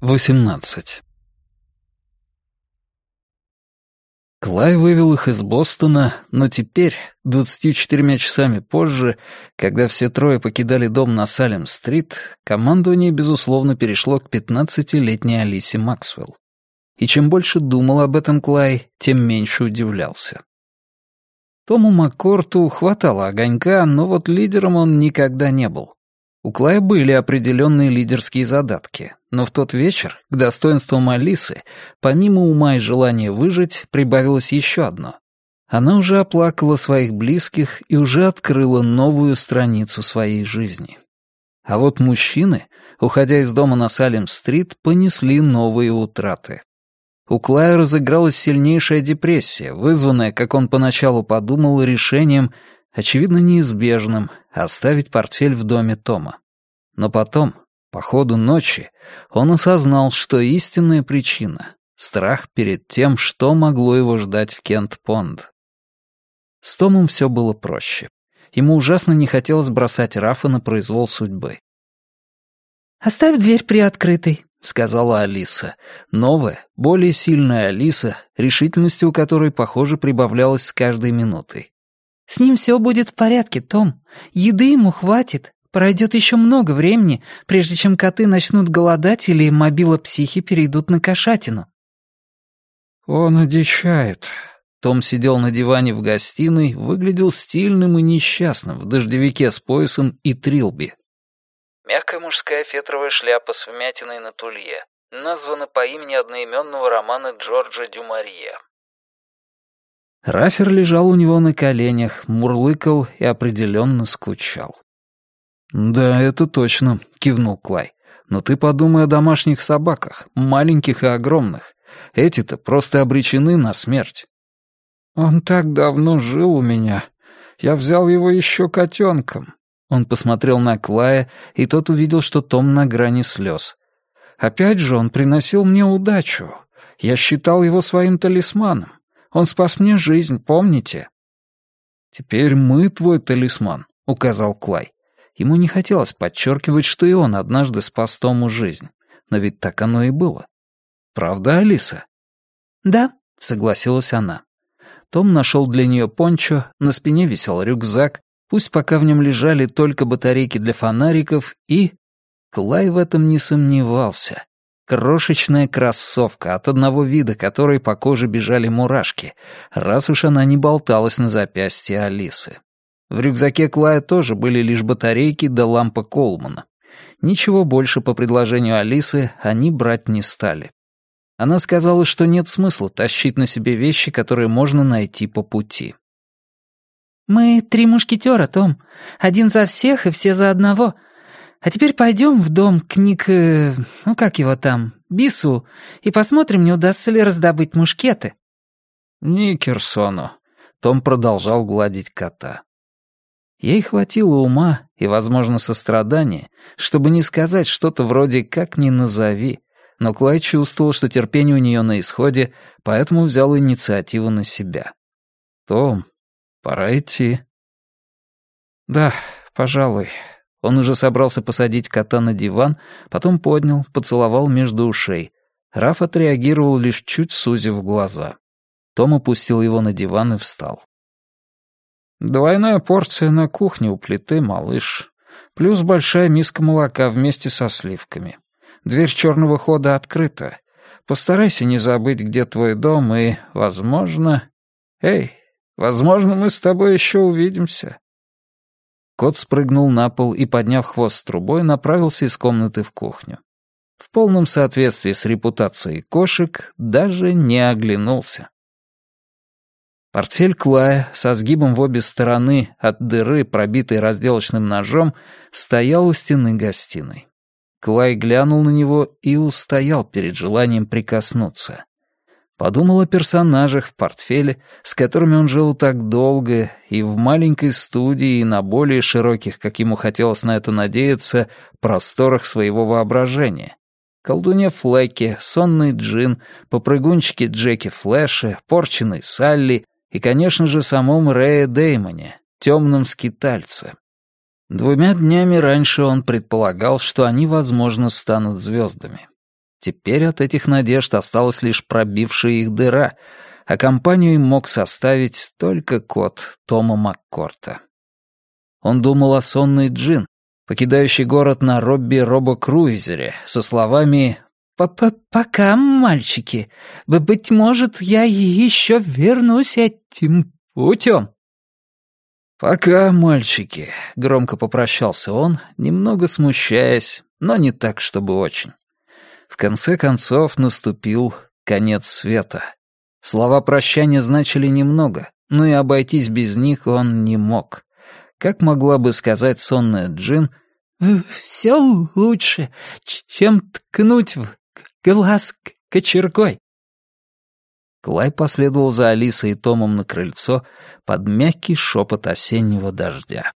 18. Клай вывел их из Бостона, но теперь, 24 часами позже, когда все трое покидали дом на Салем-стрит, командование, безусловно, перешло к 15-летней Алисе Максвелл. И чем больше думал об этом Клай, тем меньше удивлялся. Тому Маккорту хватало огонька, но вот лидером он никогда не был. У Клая были определенные лидерские задатки, но в тот вечер к достоинствам Алисы, помимо ума и желания выжить, прибавилось еще одно. Она уже оплакала своих близких и уже открыла новую страницу своей жизни. А вот мужчины, уходя из дома на Салем-стрит, понесли новые утраты. У Клая разыгралась сильнейшая депрессия, вызванная, как он поначалу подумал, решением, очевидно неизбежным, оставить портфель в доме Тома. Но потом, по ходу ночи, он осознал, что истинная причина — страх перед тем, что могло его ждать в Кент-Понд. С Томом все было проще. Ему ужасно не хотелось бросать Рафа на произвол судьбы. «Оставь дверь приоткрытой», — сказала Алиса. Новая, более сильная Алиса, решительностью у которой, похоже, прибавлялась с каждой минутой. «С ним все будет в порядке, Том. Еды ему хватит. Пройдет еще много времени, прежде чем коты начнут голодать или мобилопсихи перейдут на кошатину». «Он одичает». Том сидел на диване в гостиной, выглядел стильным и несчастным в дождевике с поясом и трилби. Мягкая мужская фетровая шляпа с вмятиной на тулье. Названа по имени одноименного романа Джорджа Дюмарье. Рафер лежал у него на коленях, мурлыкал и определенно скучал. «Да, это точно», — кивнул Клай. «Но ты подумай о домашних собаках, маленьких и огромных. Эти-то просто обречены на смерть». «Он так давно жил у меня. Я взял его еще котенком». Он посмотрел на Клая, и тот увидел, что Том на грани слез. «Опять же, он приносил мне удачу. Я считал его своим талисманом. Он спас мне жизнь, помните?» «Теперь мы твой талисман», — указал Клай. Ему не хотелось подчеркивать, что и он однажды спас Тому жизнь. Но ведь так оно и было. Правда, Алиса? «Да», — согласилась она. Том нашел для нее пончо, на спине висел рюкзак, пусть пока в нем лежали только батарейки для фонариков и... Клай в этом не сомневался. Крошечная кроссовка, от одного вида которой по коже бежали мурашки, раз уж она не болталась на запястье Алисы. В рюкзаке Клая тоже были лишь батарейки да лампа Колмана. Ничего больше по предложению Алисы они брать не стали. Она сказала, что нет смысла тащить на себе вещи, которые можно найти по пути. «Мы три мушкетера, Том. Один за всех и все за одного. А теперь пойдем в дом к Ник... Э, ну, как его там? Бису, и посмотрим, не удастся ли раздобыть мушкеты». «Никерсону». Том продолжал гладить кота. Ей хватило ума и, возможно, сострадания, чтобы не сказать что-то вроде «как ни назови», но Клай чувствовал, что терпение у нее на исходе, поэтому взял инициативу на себя. «Том, пора идти». «Да, пожалуй», он уже собрался посадить кота на диван, потом поднял, поцеловал между ушей. Раф отреагировал лишь чуть сузив глаза. Том опустил его на диван и встал. «Двойная порция на кухне у плиты, малыш. Плюс большая миска молока вместе со сливками. Дверь черного хода открыта. Постарайся не забыть, где твой дом, и, возможно... Эй, возможно, мы с тобой еще увидимся». Кот спрыгнул на пол и, подняв хвост трубой, направился из комнаты в кухню. В полном соответствии с репутацией кошек даже не оглянулся. Портфель Клая со сгибом в обе стороны от дыры, пробитой разделочным ножом, стоял у стены гостиной. Клай глянул на него и устоял перед желанием прикоснуться. Подумал о персонажах в портфеле, с которыми он жил так долго, и в маленькой студии, и на более широких, как ему хотелось на это надеяться, просторах своего воображения. Колдуне Флеке, сонный Джин, попрыгунчике Джеки Флэше, порченый Салли и, конечно же, самом Рэе Деймоне, темном скитальце. Двумя днями раньше он предполагал, что они, возможно, станут звездами. Теперь от этих надежд осталась лишь пробившая их дыра, а компанию им мог составить только кот Тома Маккорта. Он думал о сонной Джин, покидающей город на Робби-робокруизере, со словами П -п «Пока, мальчики. Быть может, я еще вернусь этим путем». «Пока, мальчики», — громко попрощался он, немного смущаясь, но не так, чтобы очень. В конце концов наступил конец света. Слова прощания значили немного, но и обойтись без них он не мог. Как могла бы сказать сонная Джин, «Все лучше, чем ткнуть в глаз кочергой». Клай последовал за Алисой и Томом на крыльцо под мягкий шепот осеннего дождя.